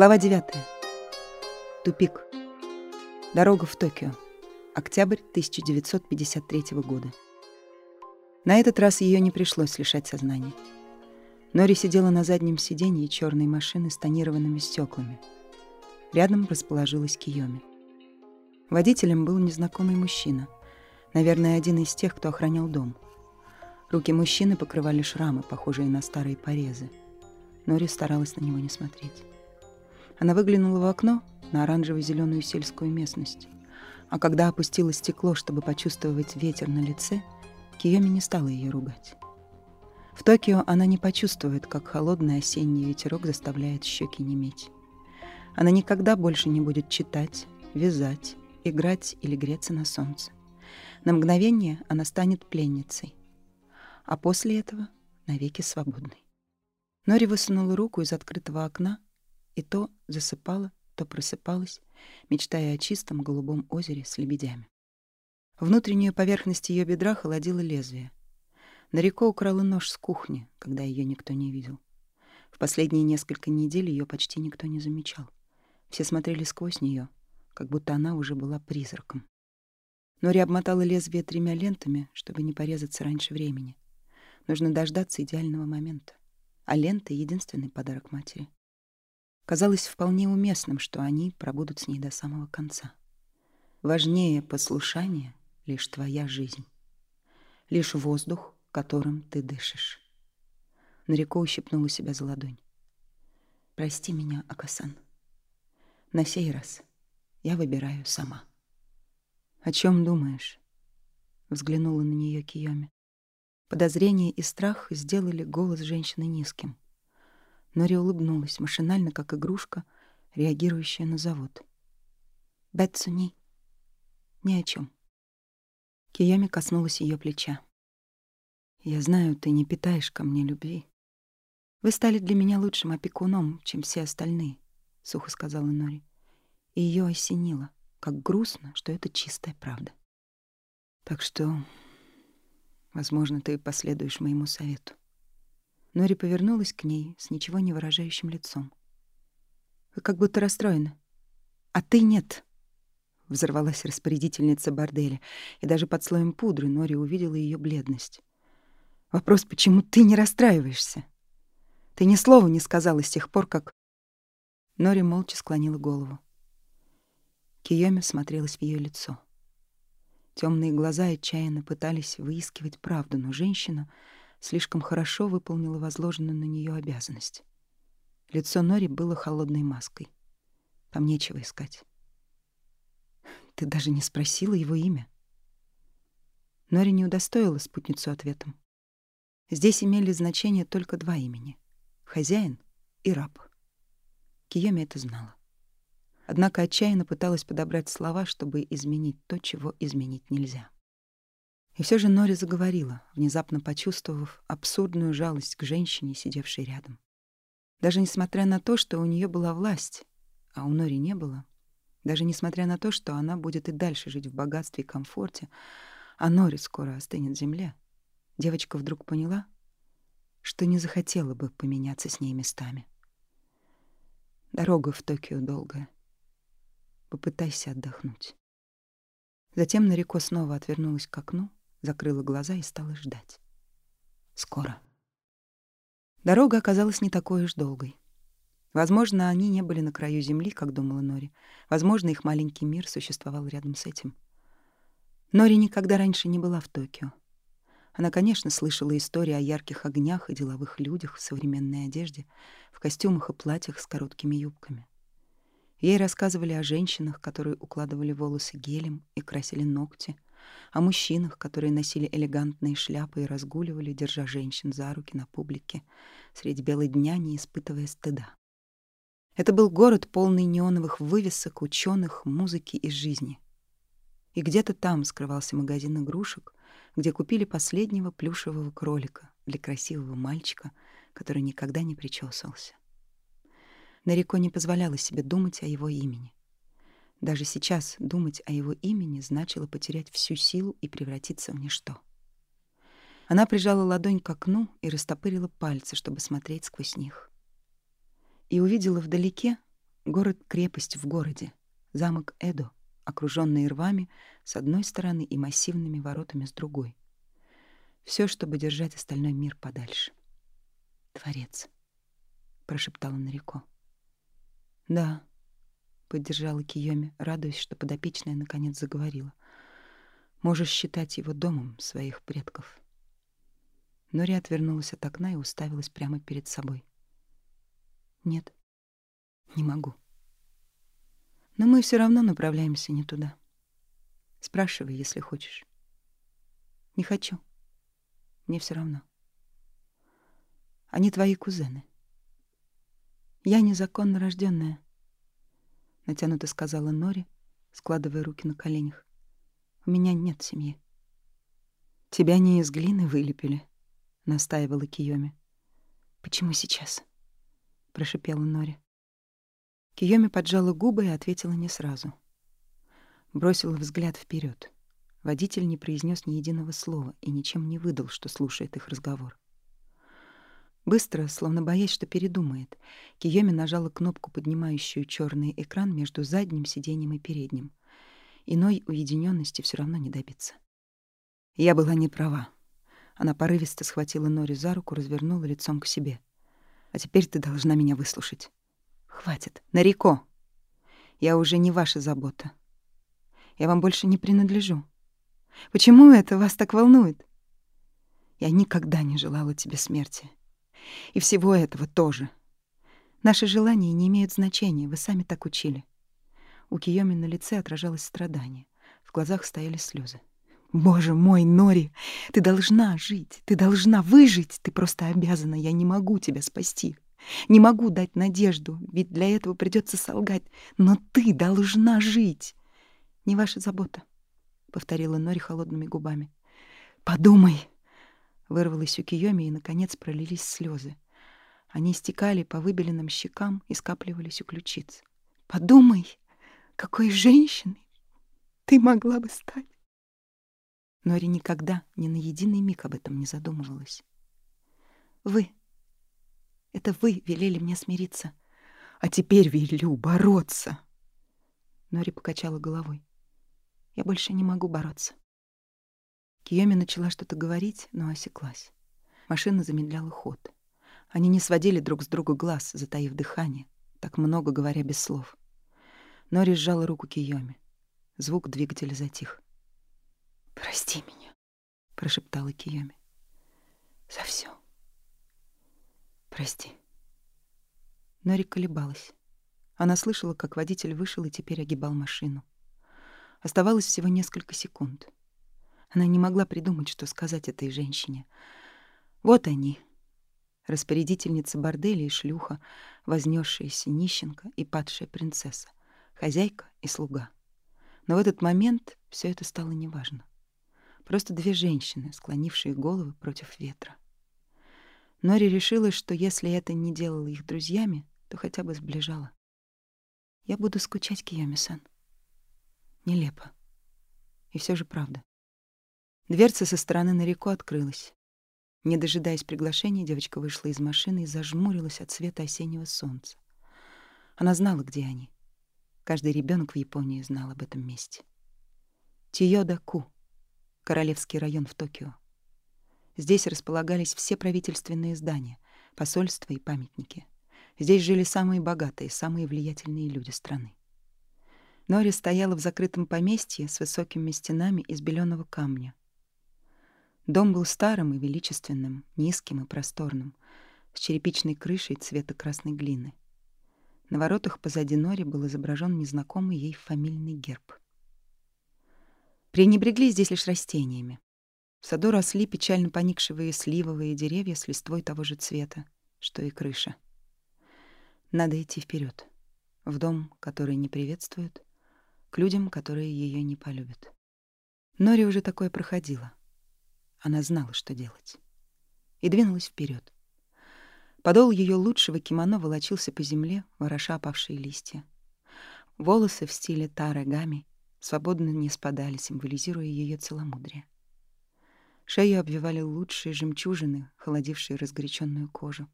Глава 9. Тупик. Дорога в Токио. Октябрь 1953 года. На этот раз ее не пришлось лишать сознания. Нори сидела на заднем сиденье черной машины с тонированными стеклами. Рядом расположилась Киоми. Водителем был незнакомый мужчина. Наверное, один из тех, кто охранял дом. Руки мужчины покрывали шрамы, похожие на старые порезы. Нори старалась на него не смотреть. Она выглянула в окно на оранжево-зеленую сельскую местность. А когда опустила стекло, чтобы почувствовать ветер на лице, Киоми не стала ее ругать. В Токио она не почувствует, как холодный осенний ветерок заставляет щеки неметь. Она никогда больше не будет читать, вязать, играть или греться на солнце. На мгновение она станет пленницей, а после этого навеки свободной. Нори высунула руку из открытого окна и то засыпала, то просыпалась, мечтая о чистом голубом озере с лебедями. Внутреннюю поверхность ее бедра холодило лезвие. Нареко украла нож с кухни, когда ее никто не видел. В последние несколько недель ее почти никто не замечал. Все смотрели сквозь нее, как будто она уже была призраком. Нори обмотала лезвие тремя лентами, чтобы не порезаться раньше времени. Нужно дождаться идеального момента. А лента — единственный подарок матери. Казалось вполне уместным, что они пробудут с ней до самого конца. Важнее послушания лишь твоя жизнь. Лишь воздух, которым ты дышишь. Нареко ущипнула себя за ладонь. «Прости меня, Акасан. На сей раз я выбираю сама». «О чем думаешь?» Взглянула на нее Киоми. Подозрение и страх сделали голос женщины низким. Нори улыбнулась, машинально, как игрушка, реагирующая на завод. «Бетсуни, ни о чем. Киями коснулась ее плеча. «Я знаю, ты не питаешь ко мне любви. Вы стали для меня лучшим опекуном, чем все остальные», — сухо сказала Нори. И ее осенило, как грустно, что это чистая правда. «Так что Возможно, ты последуешь моему совету. Нори повернулась к ней с ничего не выражающим лицом. Вы как будто расстроены. А ты нет. Взорвалась распорядительница борделя, и даже под слоем пудры Нори увидела ее бледность. Вопрос, почему ты не расстраиваешься? Ты ни слова не сказала с тех пор, как... Нори молча склонила голову. Киоми смотрелась в ее лицо. Темные глаза отчаянно пытались выискивать правду, но женщина слишком хорошо выполнила возложенную на нее обязанность. Лицо Нори было холодной маской. Там нечего искать. Ты даже не спросила его имя. Нори не удостоила спутницу ответом. Здесь имели значение только два имени — хозяин и раб. Киоми это знала однако отчаянно пыталась подобрать слова, чтобы изменить то, чего изменить нельзя. И все же Нори заговорила, внезапно почувствовав абсурдную жалость к женщине, сидевшей рядом. Даже несмотря на то, что у нее была власть, а у Нори не было, даже несмотря на то, что она будет и дальше жить в богатстве и комфорте, а Нори скоро остынет в земле, девочка вдруг поняла, что не захотела бы поменяться с ней местами. Дорога в Токио долгая. Попытайся отдохнуть. Затем Нарико снова отвернулась к окну, закрыла глаза и стала ждать. Скоро. Дорога оказалась не такой уж долгой. Возможно, они не были на краю земли, как думала Нори. Возможно, их маленький мир существовал рядом с этим. Нори никогда раньше не была в Токио. Она, конечно, слышала истории о ярких огнях и деловых людях в современной одежде, в костюмах и платьях с короткими юбками. Ей рассказывали о женщинах, которые укладывали волосы гелем и красили ногти, о мужчинах, которые носили элегантные шляпы и разгуливали, держа женщин за руки на публике, средь белой дня не испытывая стыда. Это был город, полный неоновых вывесок, ученых, музыки и жизни. И где-то там скрывался магазин игрушек, где купили последнего плюшевого кролика для красивого мальчика, который никогда не причесывался. Нарико не позволяла себе думать о его имени. Даже сейчас думать о его имени значило потерять всю силу и превратиться в ничто. Она прижала ладонь к окну и растопырила пальцы, чтобы смотреть сквозь них. И увидела вдалеке, Город-крепость в городе, замок Эдо, окруженный рвами с одной стороны и массивными воротами с другой. Все, чтобы держать остальной мир подальше. «Творец», — прошептала Нарико. «Да», — поддержала Киоми, радуясь, что подопечная наконец заговорила. «Можешь считать его домом своих предков». Нори отвернулась от окна и уставилась прямо перед собой. «Нет, не могу». Но мы все равно направляемся не туда. Спрашивай, если хочешь. Не хочу. Мне все равно. Они твои кузены. Я незаконно рожденная, натянуто сказала Нори, складывая руки на коленях. У меня нет семьи. Тебя не из глины вылепили, настаивала Киоми. Почему сейчас? прошипела Нори. Киоми поджала губы и ответила не сразу. Бросила взгляд вперед. Водитель не произнес ни единого слова и ничем не выдал, что слушает их разговор. Быстро, словно боясь, что передумает, Киоми нажала кнопку, поднимающую черный экран между задним сиденьем и передним. Иной уединенности все равно не добиться. Я была не права. Она порывисто схватила Нори за руку, развернула лицом к себе. «А теперь ты должна меня выслушать. Хватит. Нарико. Я уже не ваша забота. Я вам больше не принадлежу. Почему это вас так волнует? Я никогда не желала тебе смерти. И всего этого тоже. Наши желания не имеют значения, вы сами так учили. У Киёми на лице отражалось страдание. В глазах стояли слезы. «Боже мой, Нори, ты должна жить, ты должна выжить, ты просто обязана, я не могу тебя спасти». Не могу дать надежду, ведь для этого придется солгать. Но ты должна жить. Не ваша забота, — повторила Нори холодными губами. Подумай, — вырвалась у Киоми, и, наконец, пролились слезы. Они стекали по выбеленным щекам и скапливались у ключиц. Подумай, какой женщиной ты могла бы стать. Нори никогда ни на единый миг об этом не задумывалась. Вы это вы велели мне смириться. А теперь велю бороться. Нори покачала головой. Я больше не могу бороться. Киоми начала что-то говорить, но осеклась. Машина замедляла ход. Они не сводили друг с друга глаз, затаив дыхание, так много говоря без слов. Нори сжала руку Киоми. Звук двигателя затих. «Прости меня», — прошептала Киоми. «За все. Прости. Нори колебалась. Она слышала, как водитель вышел и теперь огибал машину. Оставалось всего несколько секунд. Она не могла придумать, что сказать этой женщине. Вот они, распорядительница борделя и шлюха, вознесшаяся нищенка и падшая принцесса, хозяйка и слуга. Но в этот момент все это стало неважно. Просто две женщины, склонившие головы против ветра. Нори решила, что если это не делало их друзьями, то хотя бы сближало. Я буду скучать, Киоми-сан. Нелепо. И все же правда. Дверца со стороны на реку открылась. Не дожидаясь приглашения, девочка вышла из машины и зажмурилась от света осеннего солнца. Она знала, где они. Каждый ребенок в Японии знал об этом месте. Тиёда-ку, королевский район в Токио. Здесь располагались все правительственные здания, посольства и памятники. Здесь жили самые богатые, самые влиятельные люди страны. Нори стояла в закрытом поместье с высокими стенами из беленого камня. Дом был старым и величественным, низким и просторным, с черепичной крышей цвета красной глины. На воротах позади Нори был изображен незнакомый ей фамильный герб. Пренебрегли здесь лишь растениями. В саду росли печально поникшие сливовые деревья с листвой того же цвета, что и крыша. Надо идти вперед, в дом, который не приветствует, к людям, которые ее не полюбят. Нори уже такое проходила. Она знала, что делать. И двинулась вперед. Подол ее лучшего кимоно волочился по земле, вороша опавшие листья. Волосы в стиле тарагами свободно не спадали, символизируя ее целомудрие. Шею обвивали лучшие жемчужины, холодившие разгоряченную кожу.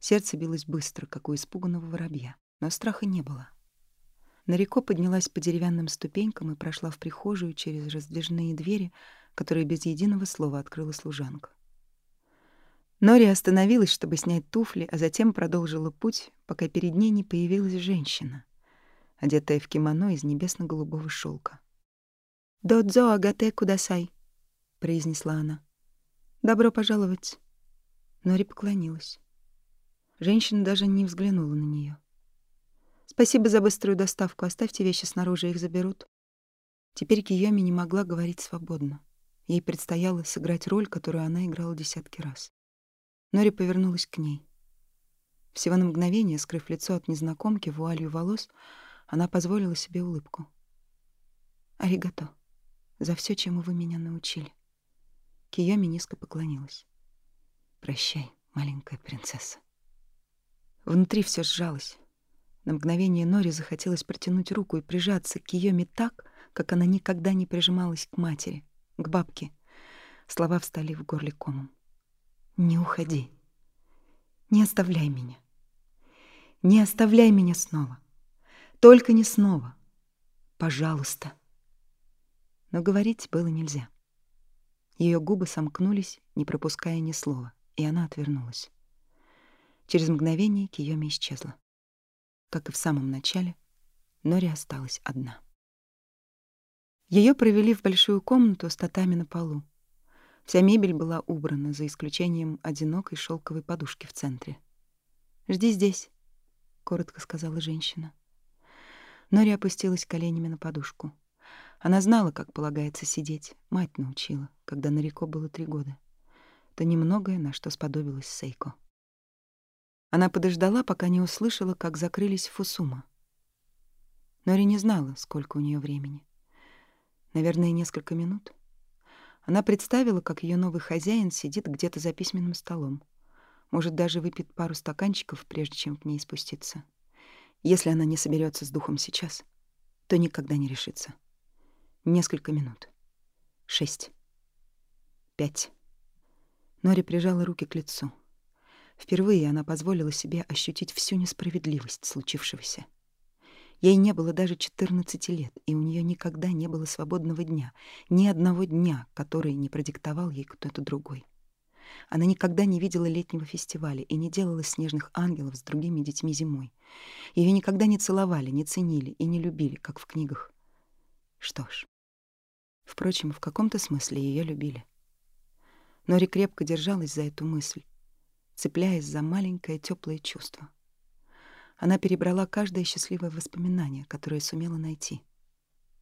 Сердце билось быстро, как у испуганного воробья. но страха не было. Нареко поднялась по деревянным ступенькам и прошла в прихожую через раздвижные двери, которые без единого слова открыла служанка. Нори остановилась, чтобы снять туфли, а затем продолжила путь, пока перед ней не появилась женщина, одетая в кимоно из небесно-голубого шелка. «Додзо агате кудасай», — произнесла она. «Добро пожаловать». Нори поклонилась. Женщина даже не взглянула на нее. «Спасибо за быструю доставку. Оставьте вещи снаружи, их заберут». Теперь Киоми не могла говорить свободно. Ей предстояло сыграть роль, которую она играла десятки раз. Нори повернулась к ней. Всего на мгновение, скрыв лицо от незнакомки вуалью волос, она позволила себе улыбку. «Аригато, за все, чему вы меня научили». Киоми низко поклонилась. «Прощай, маленькая принцесса». Внутри все сжалось. На мгновение Нори захотелось протянуть руку и прижаться к Киоми так, как она никогда не прижималась к матери, к бабке. Слова встали в горле комом. Не уходи. Не оставляй меня. Не оставляй меня снова. Только не снова. Пожалуйста. Но говорить было нельзя. Ее губы сомкнулись, не пропуская ни слова, и она отвернулась. Через мгновение Киоми исчезла. Как и в самом начале, Нори осталась одна. Ее провели в большую комнату с татами на полу. Вся мебель была убрана, за исключением одинокой шелковой подушки в центре. «Жди здесь», — коротко сказала женщина. Нори опустилась коленями на подушку. Она знала, как полагается сидеть. Мать научила, когда Нарико было три года. То немногое, на что сподобилась Сейко. Она подождала, пока не услышала, как закрылись Фусума. Нори не знала, сколько у нее времени. Наверное, несколько минут — она представила, как ее новый хозяин сидит где-то за письменным столом. Может, даже выпьет пару стаканчиков, прежде чем к ней спуститься. Если она не соберется с духом сейчас, то никогда не решится. Несколько минут. Шесть. Пять. Нори прижала руки к лицу. Впервые она позволила себе ощутить всю несправедливость случившегося. Ей не было даже 14 лет, и у нее никогда не было свободного дня, ни одного дня, который не продиктовал ей кто-то другой. Она никогда не видела летнего фестиваля и не делала снежных ангелов с другими детьми зимой. Ее никогда не целовали, не ценили и не любили, как в книгах. Что ж. Впрочем, в каком-то смысле ее любили. Нори крепко держалась за эту мысль, цепляясь за маленькое теплое чувство — она перебрала каждое счастливое воспоминание, которое сумела найти.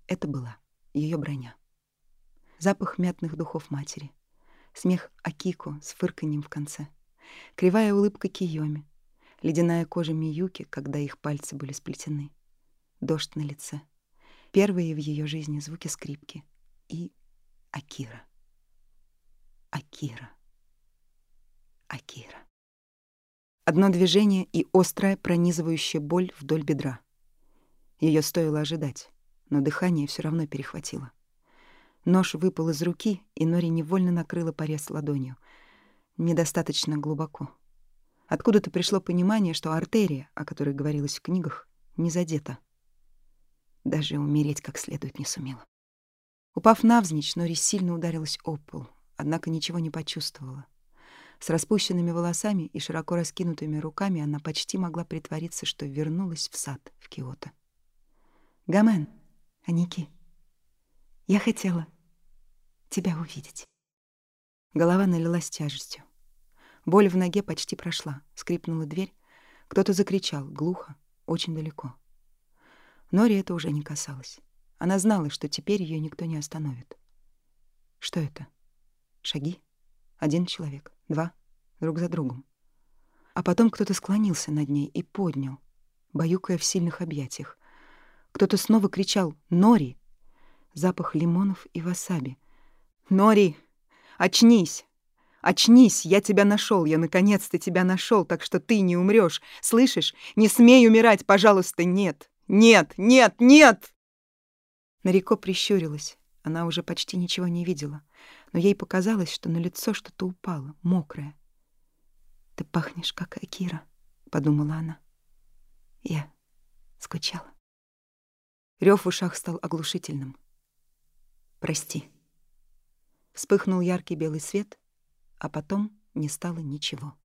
Это была ее броня. Запах мятных духов матери, смех Акико с фырканьем в конце, кривая улыбка Киоми, ледяная кожа Миюки, когда их пальцы были сплетены, дождь на лице, первые в ее жизни звуки скрипки и Акира. Акира. Акира. Одно движение и острая пронизывающая боль вдоль бедра. Ее стоило ожидать, но дыхание все равно перехватило. Нож выпал из руки, и Нори невольно накрыла порез ладонью. Недостаточно глубоко. Откуда-то пришло понимание, что артерия, о которой говорилось в книгах, не задета. Даже умереть как следует не сумела. Упав навзничь, Нори сильно ударилась об пол, однако ничего не почувствовала. С распущенными волосами и широко раскинутыми руками она почти могла притвориться, что вернулась в сад в Киото. «Гамен, Аники, я хотела тебя увидеть». Голова налилась тяжестью. Боль в ноге почти прошла. Скрипнула дверь. Кто-то закричал, глухо, очень далеко. Нори это уже не касалось. Она знала, что теперь ее никто не остановит. Что это? Шаги? Один человек два, друг за другом. А потом кто-то склонился над ней и поднял, баюкая в сильных объятиях. Кто-то снова кричал «Нори!» Запах лимонов и васаби. «Нори! Очнись! Очнись! Я тебя нашел! Я наконец-то тебя нашел, так что ты не умрешь! Слышишь? Не смей умирать, пожалуйста! Нет! Нет! Нет! Нет!» Нарико прищурилась. Она уже почти ничего не видела но ей показалось, что на лицо что-то упало, мокрое. «Ты пахнешь, как Акира», — подумала она. «Я Скучала. Рев в ушах стал оглушительным. «Прости». Вспыхнул яркий белый свет, а потом не стало ничего.